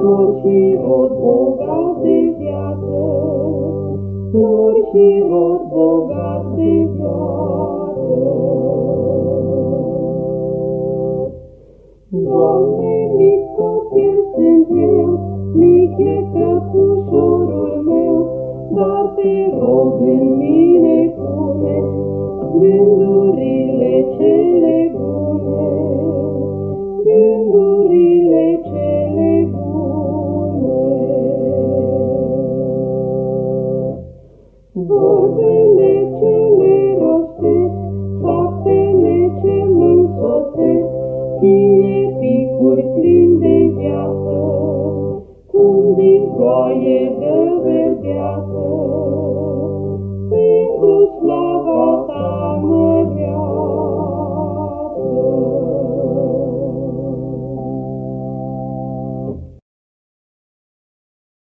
flori și rod bogat de viață, flori și rod bogat de viață. Doamne, mic copil sunt eu, mic e căpușorul meu, dar te rog în mine pune gândurile Vorbele ce le rostesc, faptele ce mă însoțesc, fie picuri plini de viață, cum din ploaie de verdeață.